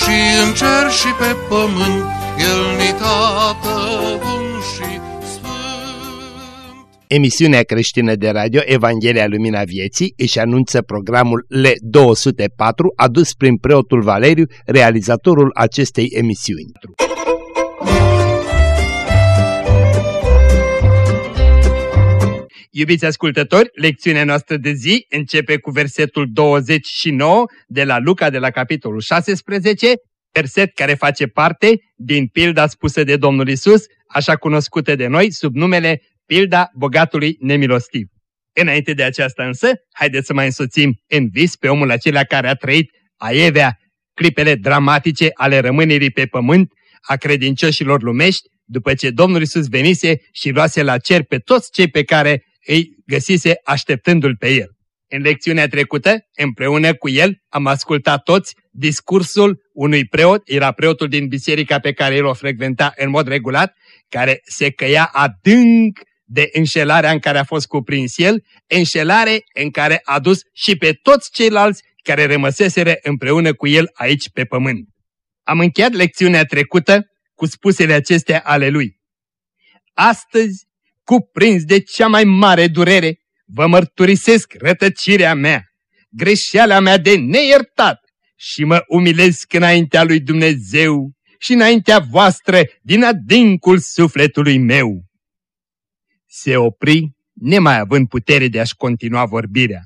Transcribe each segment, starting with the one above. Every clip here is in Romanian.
și în cer și pe pământ, El ni tată bun și sfânt. Emisiunea creștină de radio Evanghelia Lumina Vieții își anunță programul L204 adus prin preotul Valeriu, realizatorul acestei emisiuni. Iubiți ascultători, lecțiunea noastră de zi începe cu versetul 29 de la Luca de la capitolul 16, verset care face parte din pilda spusă de Domnul Isus, așa cunoscută de noi sub numele pilda bogatului nemilostiv. Înainte de aceasta însă, haideți să mai însoțim în vis pe omul acela care a trăit aievea clipele dramatice ale rămânerii pe pământ a credincioșilor lumești, după ce Domnul Isus venise și luase la cer pe toți cei pe care îi găsise așteptându-l pe el. În lecțiunea trecută, împreună cu el, am ascultat toți discursul unui preot, era preotul din biserica pe care el o frecventa în mod regulat, care se căia adânc de înșelarea în care a fost cuprins el, înșelare în care a dus și pe toți ceilalți care rămăseseră împreună cu el aici pe pământ. Am încheiat lecțiunea trecută cu spusele acestea ale lui. Astăzi cuprins de cea mai mare durere, vă mărturisesc rătăcirea mea, greșeala mea de neiertat și mă umilesc înaintea lui Dumnezeu și înaintea voastră din adâncul sufletului meu. Se opri, nemai având putere de a-și continua vorbirea.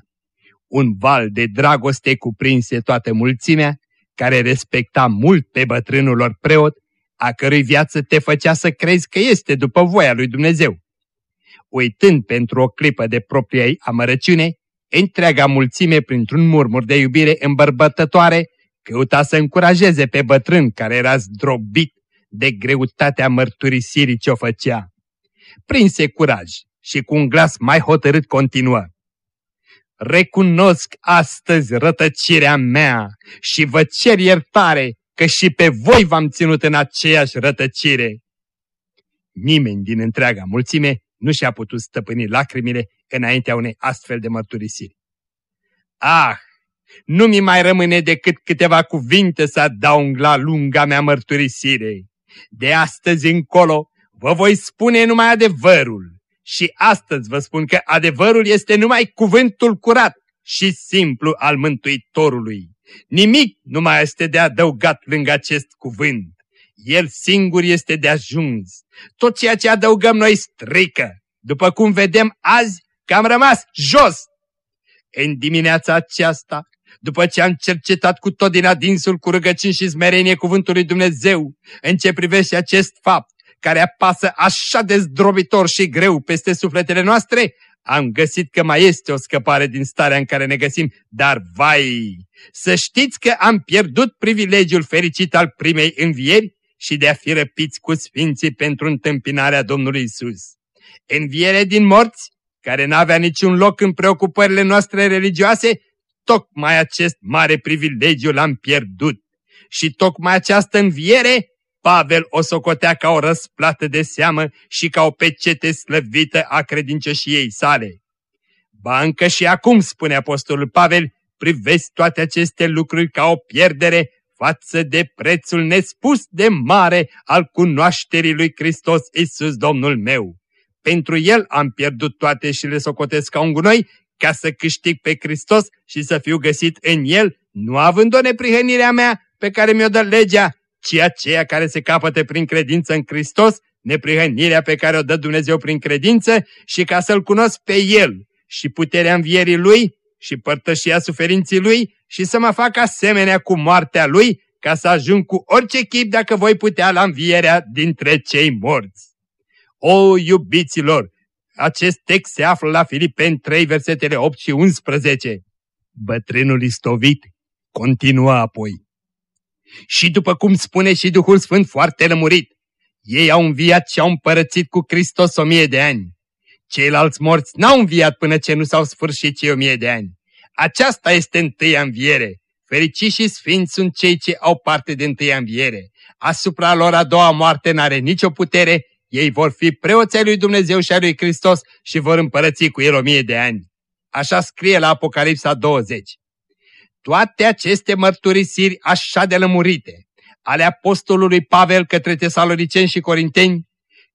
Un val de dragoste cuprinse toată mulțimea, care respecta mult pe bătrânul lor preot, a cărui viață te făcea să crezi că este după voia lui Dumnezeu uitând pentru o clipă de propria ei amărăciune, întreaga mulțime printr-un murmur de iubire îmbărbătătoare căuta să încurajeze pe bătrân care era zdrobit de greutatea mărturisirii ce o făcea. Prinse curaj și cu un glas mai hotărât continuă. Recunosc astăzi rătăcirea mea și vă cer iertare că și pe voi v-am ținut în aceeași rătăcire. Nimeni din întreaga mulțime nu și-a putut stăpâni lacrimile înaintea unei astfel de mărturisiri. Ah, nu mi mai rămâne decât câteva cuvinte să adaug la lunga mea mărturisire. De astăzi încolo vă voi spune numai adevărul și astăzi vă spun că adevărul este numai cuvântul curat și simplu al Mântuitorului. Nimic nu mai este de adăugat lângă acest cuvânt. El singur este de ajuns. Tot ceea ce adăugăm noi strică. După cum vedem azi că am rămas jos. În dimineața aceasta, după ce am cercetat cu tot din adinsul cu rugăciuni și smerenie cuvântul lui Dumnezeu, în ce privește acest fapt, care apasă așa de zdrobitor și greu peste sufletele noastre, am găsit că mai este o scăpare din starea în care ne găsim, dar vai! Să știți că am pierdut privilegiul fericit al primei învieri și de a fi răpiți cu sfinții pentru întâmpinarea Domnului Isus. Înviere din morți, care n-avea niciun loc în preocupările noastre religioase, tocmai acest mare privilegiu l-am pierdut. Și tocmai această înviere, Pavel o socotea ca o răsplată de seamă și ca o pecete slăvită a credincioșiei sale. Ba încă și acum, spune Apostolul Pavel, privesc toate aceste lucruri ca o pierdere față de prețul nespus de mare al cunoașterii lui Hristos Isus Domnul meu. Pentru El am pierdut toate și le socotesc ca un gunoi, ca să câștig pe Hristos și să fiu găsit în El, nu având o neprihănirea mea pe care mi-o dă legea, ci aceea care se capătă prin credință în Hristos, neprihănirea pe care o dă Dumnezeu prin credință și ca să-L cunosc pe El și puterea învierii Lui și părtășia suferinții Lui și să mă fac asemenea cu moartea Lui ca să ajung cu orice chip dacă voi putea la învierea dintre cei morți. O, iubiților, acest text se află la Filipeni 3, versetele 8 și 11. Bătrânul istovit continuă apoi. Și după cum spune și Duhul Sfânt foarte lămurit, ei au înviat și au împărățit cu Hristos o mie de ani. Ceilalți morți n-au înviat până ce nu s-au sfârșit cei o mie de ani. Aceasta este întâia înviere. Fericiți și sfinți sunt cei ce au parte de întâia înviere. Asupra lor a doua moarte n-are nicio putere, ei vor fi preoții lui Dumnezeu și a lui Hristos și vor împărăți cu el o mie de ani. Așa scrie la Apocalipsa 20. Toate aceste mărturisiri așa de lămurite ale apostolului Pavel către tesaloniceni și corinteni,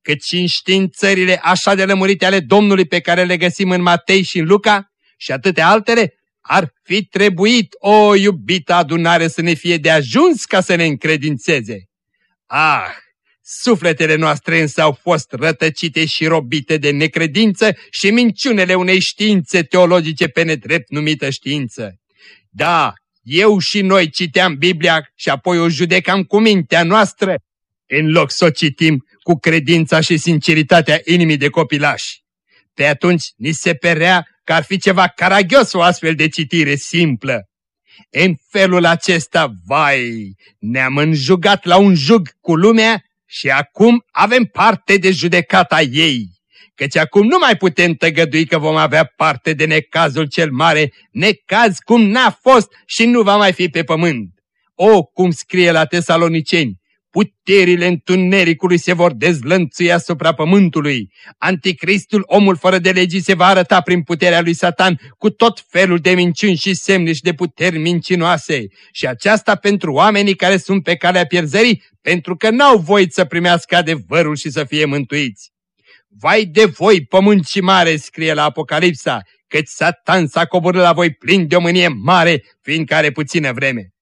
cât și în științările așa de lămurite ale Domnului pe care le găsim în Matei și în Luca și atâtea altele, ar fi trebuit, o iubită adunare, să ne fie de ajuns ca să ne încredințeze. Ah, sufletele noastre însă au fost rătăcite și robite de necredință și minciunele unei științe teologice pe nedrept numită știință. Da, eu și noi citeam Biblia și apoi o judecam cu mintea noastră, în loc să o citim cu credința și sinceritatea inimii de copilași. Pe atunci ni se perea că ar fi ceva caragios o astfel de citire simplă. În felul acesta, vai, ne-am înjugat la un jug cu lumea și acum avem parte de judecata ei. Căci acum nu mai putem tăgădui că vom avea parte de necazul cel mare, necaz cum n-a fost și nu va mai fi pe pământ. O, cum scrie la tesaloniceni, puterile întunericului se vor dezlănțui asupra pământului. Anticristul, omul fără de legii, se va arăta prin puterea lui Satan cu tot felul de minciuni și semne și de puteri mincinoase. Și aceasta pentru oamenii care sunt pe calea pierzării, pentru că n-au voit să primească adevărul și să fie mântuiți. Vai de voi, pământ și mare, scrie la Apocalipsa, căci Satan s-a coborât la voi plin de o mânie mare, fiindcă are puțină vreme.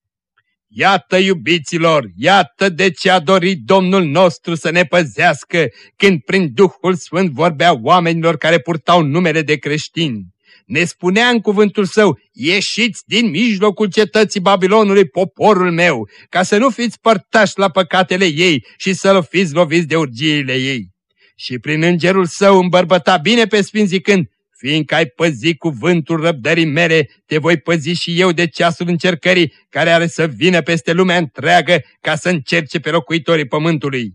Iată, iubiților, iată de ce a dorit Domnul nostru să ne păzească când prin Duhul Sfânt vorbea oamenilor care purtau numele de creștini. Ne spunea în cuvântul său, ieșiți din mijlocul cetății Babilonului poporul meu, ca să nu fiți părtași la păcatele ei și să fiți loviți de urgiile ei. Și prin îngerul său îmbărbăta bine pe sfinți zicând, fiindcă ai păzit cuvântul răbdării mele, te voi păzi și eu de ceasul încercării care are să vină peste lumea întreagă ca să încerce pe locuitorii pământului.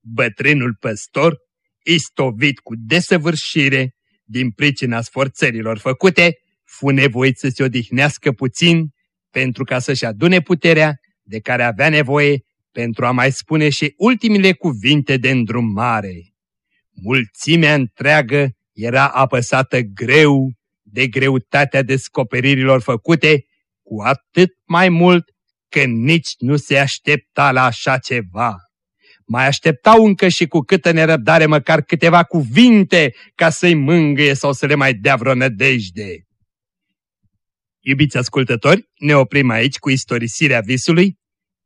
Bătrânul păstor, istovit cu desăvârșire din pricina sforțărilor făcute, fu nevoit să se odihnească puțin pentru ca să-și adune puterea de care avea nevoie pentru a mai spune și ultimile cuvinte de îndrumare. Mulțimea întreagă era apăsată greu de greutatea descoperirilor făcute, cu atât mai mult că nici nu se aștepta la așa ceva. Mai așteptau încă și cu câtă nerăbdare măcar câteva cuvinte ca să-i mângâie sau să le mai dea vreo nădejde. Iubiți ascultători, ne oprim aici cu istorisirea visului.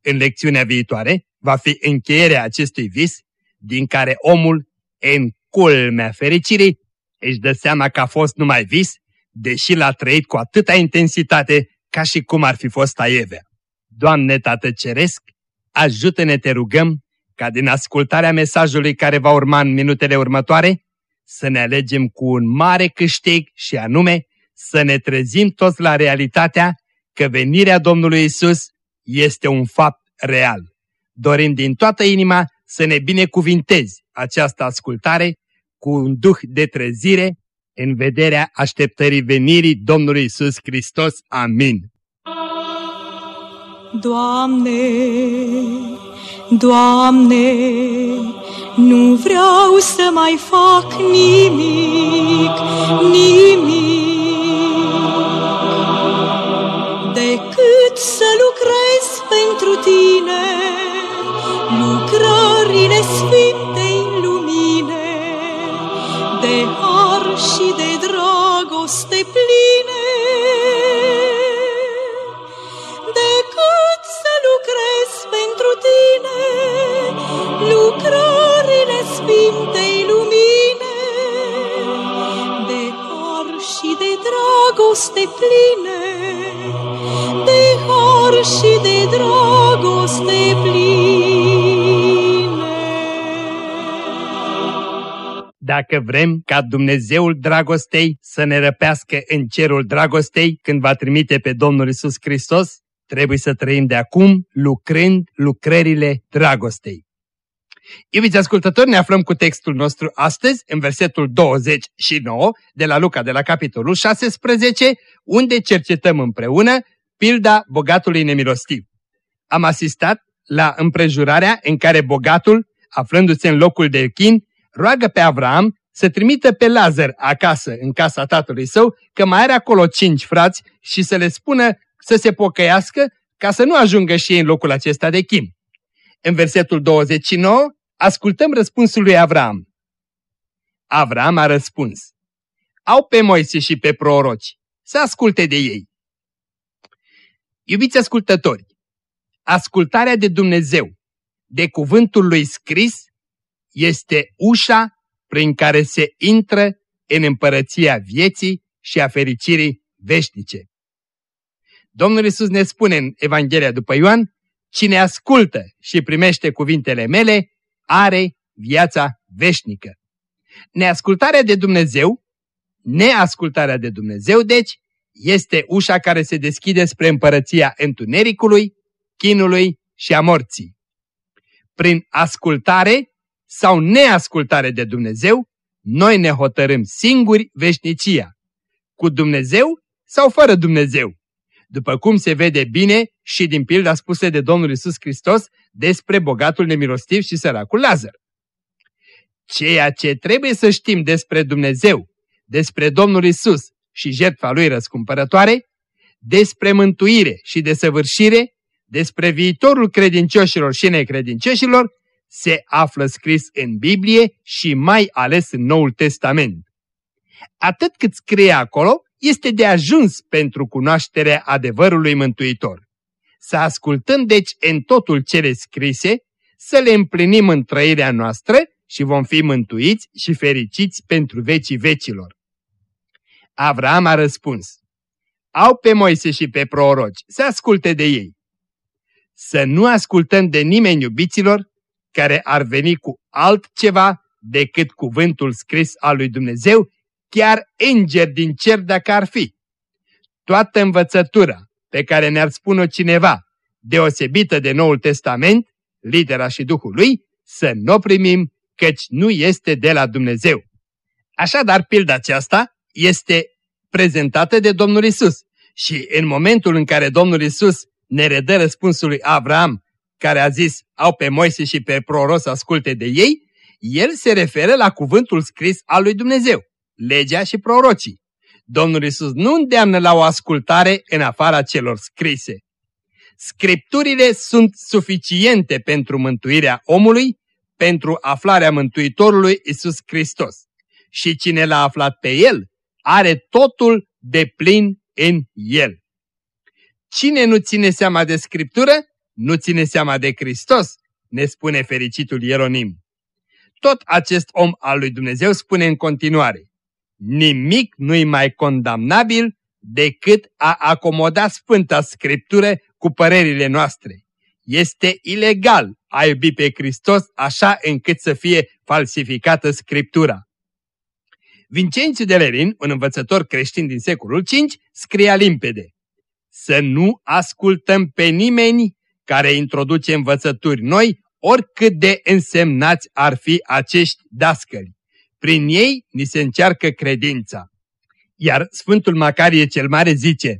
În lecțiunea viitoare va fi încheierea acestui vis, din care omul, în culmea fericirii, își dă seama că a fost numai vis, deși l-a trăit cu atâta intensitate ca și cum ar fi fost aievea. Doamne Tată Ceresc, ajută-ne, te rugăm, ca din ascultarea mesajului care va urma în minutele următoare, să ne alegem cu un mare câștig și anume să ne trezim toți la realitatea că venirea Domnului Isus este un fapt real. Dorim din toată inima să ne binecuvintezi această ascultare cu un duh de trezire în vederea așteptării venirii Domnului Isus Hristos. Amin. Doamne, Doamne, nu vreau să mai fac nimic, dacă vrem ca Dumnezeul dragostei să ne răpească în cerul dragostei când va trimite pe Domnul Isus Hristos, trebuie să trăim de acum lucrând lucrările dragostei. Iubiți ascultători, ne aflăm cu textul nostru astăzi, în versetul 29 de la Luca, de la capitolul 16, unde cercetăm împreună pilda bogatului nemilostiv. Am asistat la împrejurarea în care bogatul, aflându-se în locul de chin, roagă pe Avram să trimită pe Lazar acasă, în casa tatălui său, că mai are acolo cinci frați și să le spună să se pocăiască ca să nu ajungă și ei în locul acesta de chin. În versetul 29 ascultăm răspunsul lui Avram. Avram a răspuns, au pe Moise și pe proroci, să asculte de ei. Iubiți ascultători, ascultarea de Dumnezeu, de cuvântul lui scris, este ușa prin care se intră în împărăția vieții și a fericirii veșnice. Domnul Isus ne spune în Evanghelia după Ioan, cine ascultă și primește cuvintele mele, are viața veșnică. Neascultarea de Dumnezeu, neascultarea de Dumnezeu, deci, este ușa care se deschide spre împărăția întunericului, chinului și a morții. Prin ascultare sau neascultare de Dumnezeu, noi ne hotărâm singuri veșnicia, cu Dumnezeu sau fără Dumnezeu, după cum se vede bine și din pilda spuse de Domnul Isus Hristos despre bogatul nemilostiv și săracul Lazar. Ceea ce trebuie să știm despre Dumnezeu, despre Domnul Isus și jertfa Lui răscumpărătoare, despre mântuire și desăvârșire, despre viitorul credincioșilor și necredincioșilor, se află scris în Biblie și mai ales în Noul Testament. Atât cât scrie acolo, este de ajuns pentru cunoașterea adevărului mântuitor. Să ascultăm deci în totul cele scrise, să le împlinim în trăirea noastră și vom fi mântuiți și fericiți pentru vecii vecilor. Avram a răspuns, au pe Moise și pe proroci, să asculte de ei. Să nu ascultăm de nimeni, iubiților, care ar veni cu altceva decât cuvântul scris al lui Dumnezeu, chiar înger din cer dacă ar fi. Toată învățătura pe care ne-ar spune cineva, deosebită de Noul Testament, litera și Duhul lui, să nu o primim, căci nu este de la Dumnezeu. Așadar, pilda aceasta este prezentată de Domnul Isus. Și în momentul în care Domnul Isus ne redă răspunsul lui Avram, care a zis, au pe Moise și pe proros asculte de ei, el se referă la cuvântul scris al lui Dumnezeu, legea și prorocii. Domnul Isus nu îndeamnă la o ascultare în afara celor scrise. Scripturile sunt suficiente pentru mântuirea omului, pentru aflarea Mântuitorului Isus Hristos. Și cine l-a aflat pe El, are totul de plin în El. Cine nu ține seama de Scriptură, nu ține seama de Hristos, ne spune fericitul Ieronim. Tot acest om al lui Dumnezeu spune în continuare, nimic nu-i mai condamnabil decât a acomoda Sfânta Scriptură cu părerile noastre. Este ilegal a iubi pe Hristos așa încât să fie falsificată Scriptura. Vincențiu de Lerin, un învățător creștin din secolul V, scria limpede Să nu ascultăm pe nimeni care introduce învățături noi, oricât de însemnați ar fi acești dascăli. Prin ei ni se încearcă credința. Iar Sfântul Macarie cel Mare zice,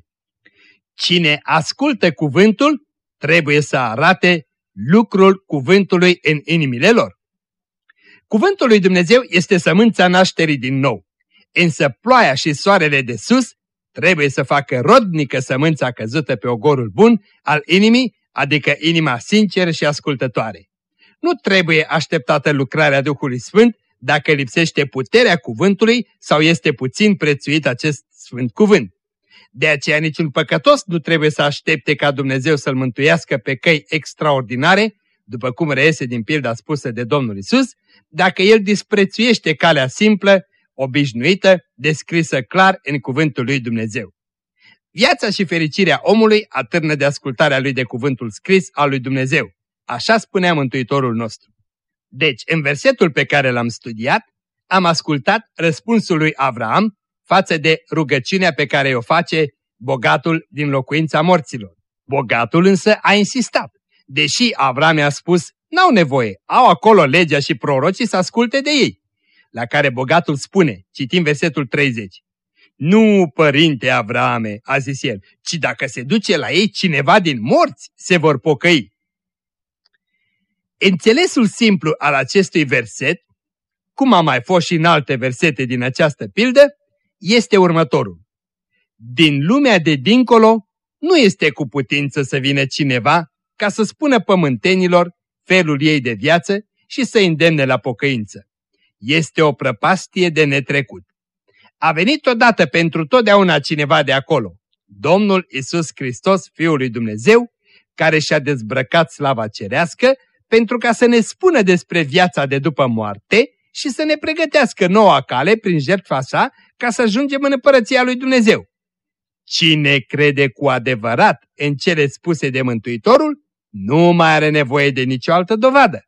Cine ascultă cuvântul, trebuie să arate lucrul cuvântului în inimile lor. Cuvântul lui Dumnezeu este sămânța nașterii din nou, însă ploaia și soarele de sus trebuie să facă rodnică sămânța căzută pe ogorul bun al inimii, adică inima sinceră și ascultătoare. Nu trebuie așteptată lucrarea Duhului Sfânt dacă lipsește puterea cuvântului sau este puțin prețuit acest sfânt cuvânt. De aceea niciun păcătos nu trebuie să aștepte ca Dumnezeu să-l mântuiască pe căi extraordinare, după cum reiese din pilda spusă de Domnul Isus, dacă el disprețuiește calea simplă, obișnuită, descrisă clar în cuvântul lui Dumnezeu. Viața și fericirea omului atârnă de ascultarea lui de cuvântul scris al lui Dumnezeu. Așa spunea Mântuitorul nostru. Deci, în versetul pe care l-am studiat, am ascultat răspunsul lui Avram față de rugăciunea pe care o face bogatul din locuința morților. Bogatul însă a insistat, deși Avram i-a spus, n-au nevoie, au acolo legea și prorocii să asculte de ei. La care bogatul spune, citim versetul 30, Nu, părinte Avrame, a zis el, ci dacă se duce la ei cineva din morți, se vor pocăi. Înțelesul simplu al acestui verset, cum a mai fost și în alte versete din această pildă, este următorul. Din lumea de dincolo nu este cu putință să vină cineva ca să spună pământenilor felul ei de viață și să îndemne la pocăință. Este o prăpastie de netrecut. A venit odată pentru totdeauna cineva de acolo, Domnul Isus Hristos, Fiul lui Dumnezeu, care și-a dezbrăcat slava cerească pentru ca să ne spună despre viața de după moarte și să ne pregătească noua cale prin jertfa sa ca să ajungem în împărăția lui Dumnezeu. Cine crede cu adevărat în cele spuse de Mântuitorul, nu mai are nevoie de nicio altă dovadă.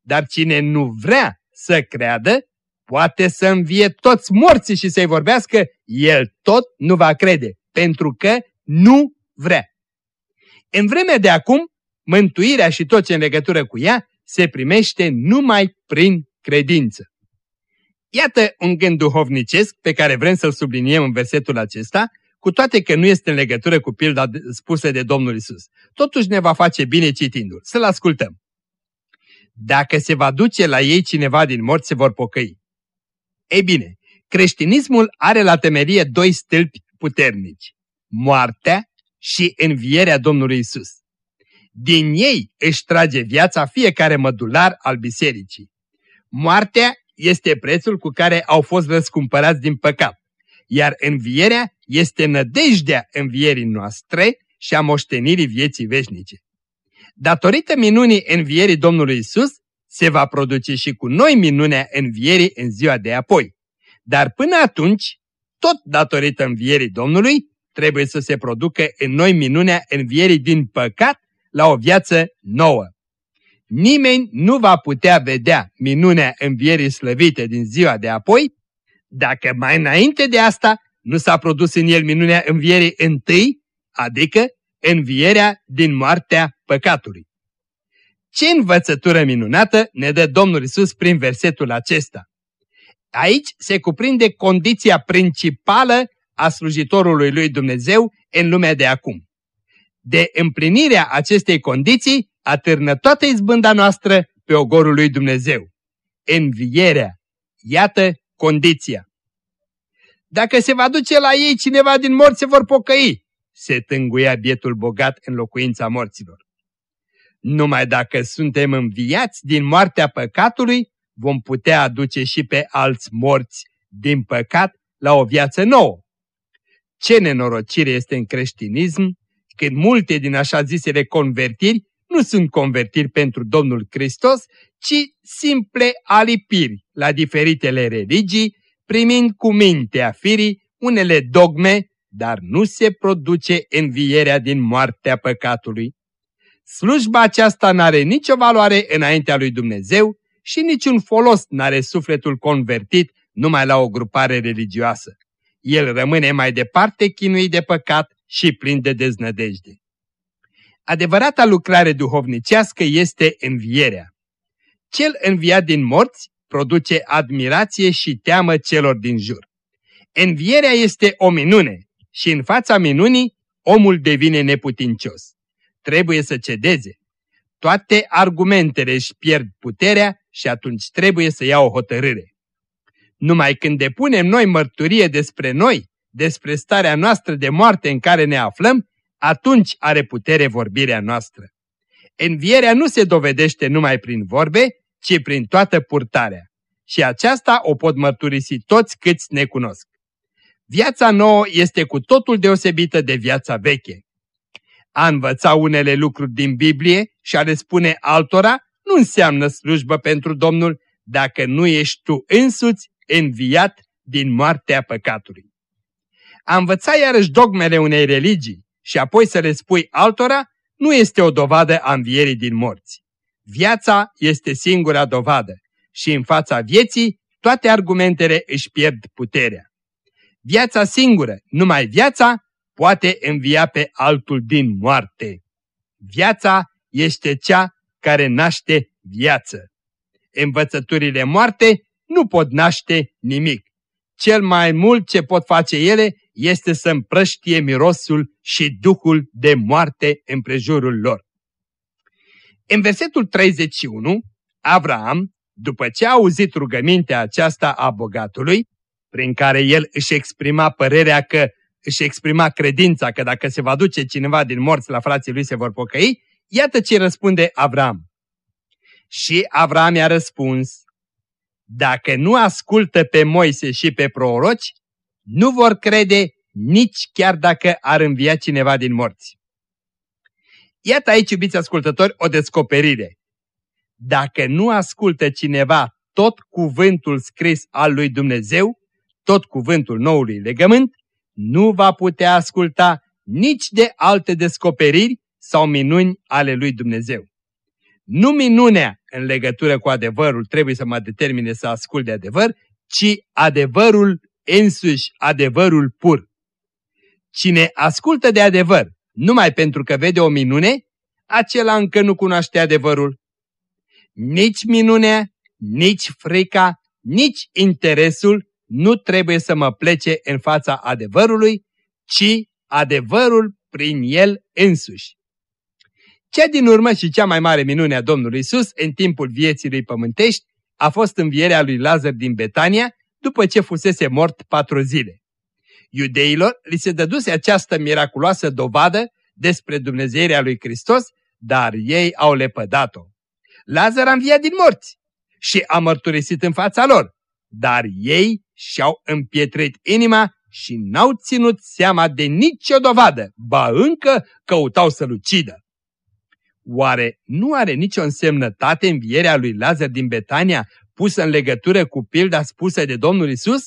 Dar cine nu vrea să creadă, poate să învie toți morții și să-i vorbească, el tot nu va crede, pentru că nu vrea. În vremea de acum, mântuirea și tot ce în legătură cu ea se primește numai prin credință. Iată un gând duhovnicesc pe care vrem să-l subliniem în versetul acesta, cu toate că nu este în legătură cu pilda spusă de Domnul Isus. Totuși ne va face bine citindu-l. Să-l ascultăm. Dacă se va duce la ei cineva din morți, se vor pocăi. Ei bine, creștinismul are la temerie doi stâlpi puternici. Moartea și învierea Domnului Isus. Din ei își trage viața fiecare mădular al bisericii. Moartea este prețul cu care au fost răscumpărați din păcat, iar învierea este nădejdea învierii noastre și a moștenirii vieții veșnice. Datorită minunii învierii Domnului Isus, se va produce și cu noi minunea învierii în ziua de apoi. Dar până atunci, tot datorită învierii Domnului, trebuie să se producă în noi minunea învierii din păcat la o viață nouă. Nimeni nu va putea vedea minunea învierii slăvite din ziua de apoi, dacă mai înainte de asta nu s-a produs în el minunea învierii întâi, adică învierea din moartea păcatului. Ce învățătură minunată ne dă Domnul Isus prin versetul acesta? Aici se cuprinde condiția principală a slujitorului lui Dumnezeu în lumea de acum. De împlinirea acestei condiții atârnă toată izbânda noastră pe ogorul lui Dumnezeu. Învierea. Iată condiția. Dacă se va duce la ei cineva din morți, se vor pocăi, se tânguia bietul bogat în locuința morților. Numai dacă suntem înviați din moartea păcatului, vom putea aduce și pe alți morți din păcat la o viață nouă. Ce nenorocire este în creștinism când multe din așa zisele convertiri nu sunt convertiri pentru Domnul Hristos, ci simple alipiri la diferitele religii, primind cu mintea firii unele dogme, dar nu se produce învierea din moartea păcatului. Slujba aceasta n-are nicio valoare înaintea lui Dumnezeu și niciun folos n-are sufletul convertit numai la o grupare religioasă. El rămâne mai departe chinuit de păcat și plin de deznădejde. Adevărata lucrare duhovnicească este învierea. Cel înviat din morți produce admirație și teamă celor din jur. Învierea este o minune și în fața minunii omul devine neputincios. Trebuie să cedeze. Toate argumentele își pierd puterea și atunci trebuie să ia o hotărâre. Numai când depunem noi mărturie despre noi, despre starea noastră de moarte în care ne aflăm, atunci are putere vorbirea noastră. Învierea nu se dovedește numai prin vorbe, ci prin toată purtarea. Și aceasta o pot mărturisi toți câți ne cunosc. Viața nouă este cu totul deosebită de viața veche. A învăța unele lucruri din Biblie și a le spune altora nu înseamnă slujbă pentru Domnul dacă nu ești tu însuți înviat din moartea păcatului. A învăța iarăși dogmele unei religii și apoi să le spui altora nu este o dovadă a învierii din morți. Viața este singura dovadă și în fața vieții toate argumentele își pierd puterea. Viața singură, numai viața, poate învia pe altul din moarte. Viața este cea care naște viață. Învățăturile moarte nu pot naște nimic. Cel mai mult ce pot face ele este să împrăștie mirosul și duhul de moarte împrejurul lor. În versetul 31, Avram, după ce a auzit rugămintea aceasta a bogatului, prin care el își exprima părerea că își exprima credința că dacă se va duce cineva din morți la frații lui se vor pocăi, iată ce răspunde Avram. Și Avram i-a răspuns, dacă nu ascultă pe Moise și pe proroci, nu vor crede nici chiar dacă ar învia cineva din morți. Iată aici, iubiți ascultători, o descoperire. Dacă nu ascultă cineva tot cuvântul scris al lui Dumnezeu, tot cuvântul noului legământ, nu va putea asculta nici de alte descoperiri sau minuni ale lui Dumnezeu. Nu minunea în legătură cu adevărul trebuie să mă determine să ascult de adevăr, ci adevărul însuși, adevărul pur. Cine ascultă de adevăr numai pentru că vede o minune, acela încă nu cunoaște adevărul. Nici minunea, nici frica, nici interesul nu trebuie să mă plece în fața adevărului, ci adevărul prin el însuși. Cea din urmă și cea mai mare minune a Domnului Isus în timpul vieții lui pământești a fost învierea lui Lazar din Betania după ce fusese mort patru zile. Iudeilor li se dăduse această miraculoasă dovadă despre Dumnezeirea lui Hristos, dar ei au lepădat-o. Lazar a înviat din morți și a mărturisit în fața lor, dar ei și-au împietrit inima și n-au ținut seama de nicio dovadă, ba încă căutau să-l ucidă. Oare nu are nicio însemnătate învierea lui Lazar din Betania pusă în legătură cu pilda spusă de Domnul Isus?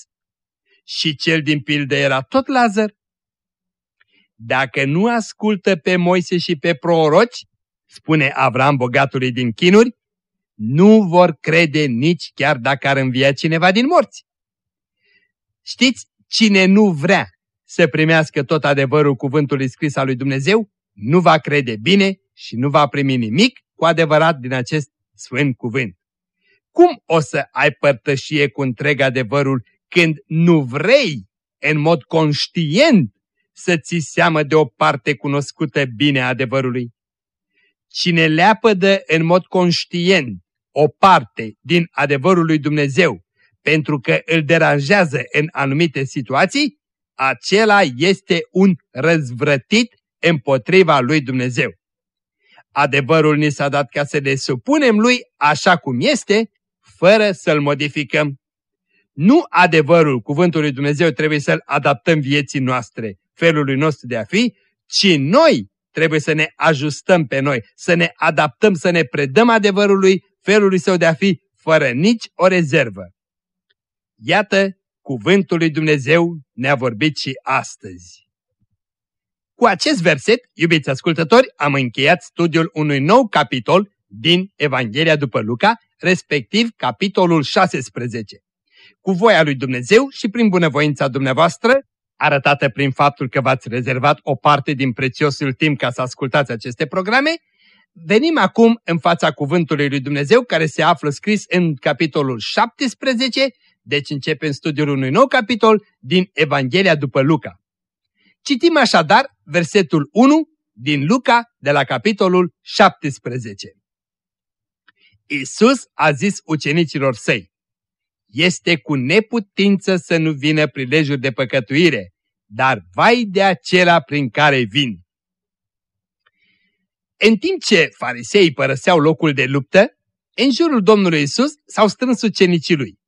Și cel din pildă era tot Lazar? Dacă nu ascultă pe Moise și pe proroci, spune Avram bogatului din chinuri, nu vor crede nici chiar dacă ar învia cineva din morți. Știți, cine nu vrea să primească tot adevărul cuvântului scris al lui Dumnezeu, nu va crede bine și nu va primi nimic cu adevărat din acest sfânt cuvânt. Cum o să ai părtășie cu întreg adevărul când nu vrei, în mod conștient, să ți seamă de o parte cunoscută bine a adevărului? Cine leapădă în mod conștient o parte din adevărul lui Dumnezeu pentru că îl deranjează în anumite situații, acela este un răzvrătit împotriva lui Dumnezeu. Adevărul ni s-a dat ca să ne supunem lui așa cum este, fără să-l modificăm. Nu adevărul cuvântului Dumnezeu trebuie să-l adaptăm vieții noastre, felului nostru de a fi, ci noi trebuie să ne ajustăm pe noi, să ne adaptăm, să ne predăm adevărului, felului său de a fi, fără nici o rezervă. Iată, cuvântul lui Dumnezeu ne-a vorbit și astăzi. Cu acest verset, iubiți ascultători, am încheiat studiul unui nou capitol din Evanghelia după Luca, respectiv capitolul 16. Cu voia lui Dumnezeu și prin bunăvoința dumneavoastră, arătată prin faptul că v-ați rezervat o parte din prețiosul timp ca să ascultați aceste programe, venim acum în fața cuvântului lui Dumnezeu care se află scris în capitolul 17, deci începem studiul unui nou capitol din Evanghelia după Luca. Citim așadar versetul 1 din Luca de la capitolul 17. Isus a zis ucenicilor săi, este cu neputință să nu vină prilejuri de păcătuire, dar vai de acela prin care vin. În timp ce fariseii părăseau locul de luptă, în jurul Domnului Isus s-au strâns ucenicii lui.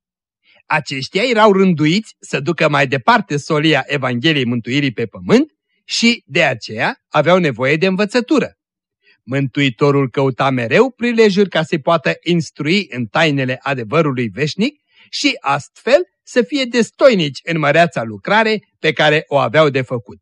Aceștia erau rânduiți să ducă mai departe solia Evangheliei Mântuirii pe pământ și, de aceea, aveau nevoie de învățătură. Mântuitorul căuta mereu prilejuri ca să poată instrui în tainele adevărului veșnic și astfel să fie destoinici în măreața lucrare pe care o aveau de făcut.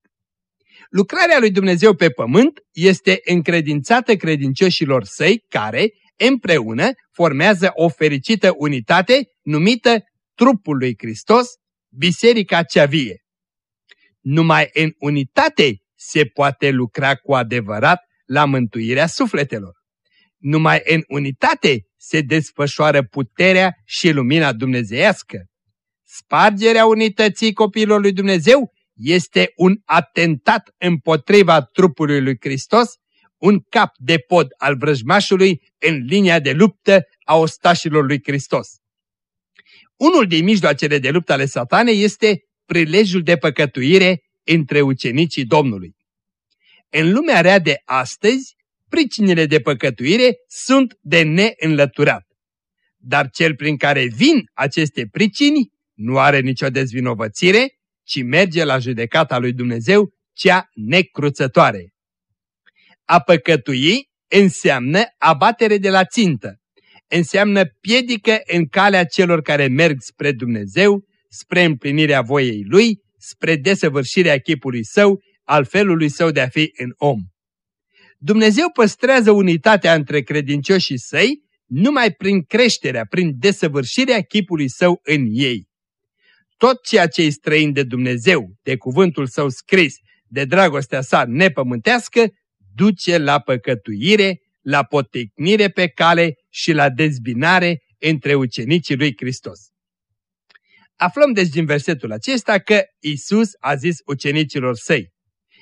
Lucrarea lui Dumnezeu pe pământ este încredințată credincioșilor săi care, împreună, formează o fericită unitate numită trupul lui Hristos, biserica cea vie. Numai în unitate se poate lucra cu adevărat la mântuirea sufletelor. Numai în unitate se desfășoară puterea și lumina dumnezeiască. Spargerea unității copiilor lui Dumnezeu este un atentat împotriva trupului lui Hristos, un cap de pod al vrăjmașului în linia de luptă a ostașilor lui Hristos. Unul din mijloacele de luptă ale satanei este prilejul de păcătuire între ucenicii Domnului. În lumea rea de astăzi, pricinile de păcătuire sunt de neînlăturat. Dar cel prin care vin aceste pricini nu are nicio dezvinovățire, ci merge la judecata lui Dumnezeu, cea necruțătoare. A păcătui înseamnă abatere de la țintă, înseamnă piedică în calea celor care merg spre Dumnezeu, spre împlinirea voiei Lui, spre desăvârșirea chipului său, al felului său de a fi în om. Dumnezeu păstrează unitatea între credincioșii săi numai prin creșterea, prin desăvârșirea chipului său în ei. Tot ceea ce îi străin de Dumnezeu, de cuvântul său scris, de dragostea sa nepământească, duce la păcătuire, la potecnire pe cale și la dezbinare între ucenicii lui Hristos. Aflăm deci din versetul acesta că Isus a zis ucenicilor săi,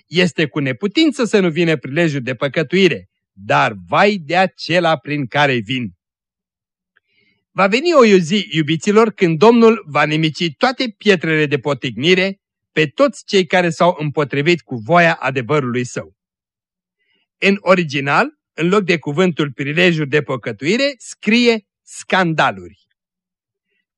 este cu neputință să nu vină prilejul de păcătuire, dar vai de acela prin care vin. Va veni o zi, iubiților, când Domnul va nimici toate pietrele de potignire pe toți cei care s-au împotrivit cu voia adevărului său. În original, în loc de cuvântul prilejuri de păcătuire, scrie scandaluri.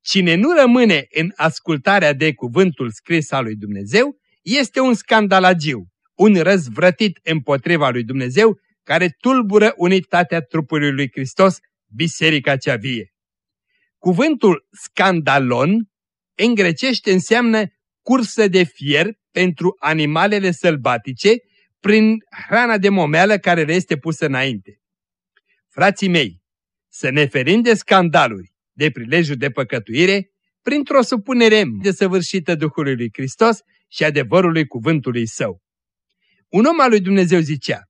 Cine nu rămâne în ascultarea de cuvântul scris al lui Dumnezeu, este un scandalagiu, un răzvrătit împotriva lui Dumnezeu, care tulbură unitatea trupului lui Hristos, biserica cea vie. Cuvântul scandalon în grecește înseamnă cursă de fier pentru animalele sălbatice prin hrana de momeală care le este pusă înainte. Frații mei, să ne ferim de scandaluri, de prilejul de păcătuire, printr-o supunere desăvârșită Duhului lui Hristos și adevărului cuvântului său. Un om al lui Dumnezeu zicea,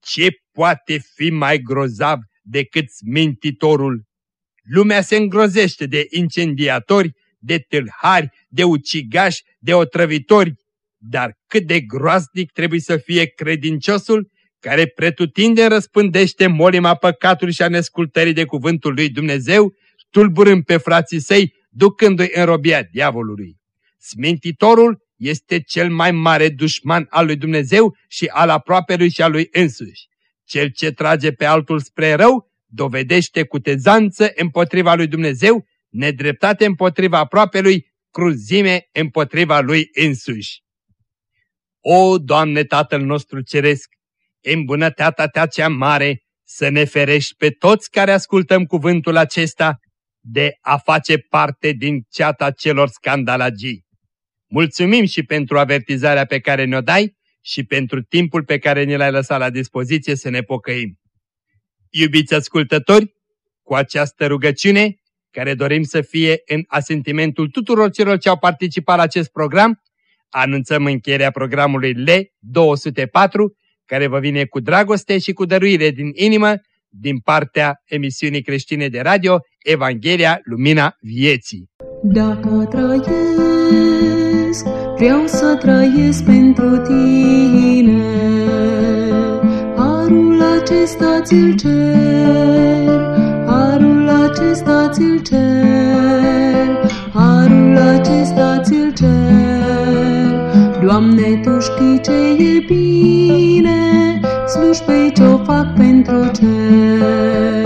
ce poate fi mai grozav decât mintitorul? Lumea se îngrozește de incendiatori, de tâlhari, de ucigași, de otrăvitori, dar cât de groaznic trebuie să fie credinciosul care pretutinde răspândește molima păcatului și a nescultării de cuvântul lui Dumnezeu, tulburând pe frații săi, ducându-i în robia diavolului. Smintitorul este cel mai mare dușman al lui Dumnezeu și al aproapelui și al lui însuși. Cel ce trage pe altul spre rău, dovedește cu tezanță împotriva lui Dumnezeu, nedreptate împotriva aproapelui, cruzime împotriva lui însuși. O, Doamne Tatăl nostru Ceresc, în bunătatea Ta cea mare, să ne ferești pe toți care ascultăm cuvântul acesta de a face parte din ceata celor scandalagii. Mulțumim și pentru avertizarea pe care ne-o dai și pentru timpul pe care ne l-ai lăsat la dispoziție să ne pocăim. Iubiți ascultători, cu această rugăciune, care dorim să fie în asentimentul tuturor celor ce au participat la acest program, anunțăm încheierea programului L204, care vă vine cu dragoste și cu dăruire din inimă din partea emisiunii creștine de radio Evanghelia Lumina Vieții. Dacă trăiesc, vreau să trăiesc pentru tine. Harul acesta ți-l cer, harul acesta ți-l cer, harul acesta ți-l cer. Doamne, Tu știi ce e bine, slujbei ce-o fac pentru cer.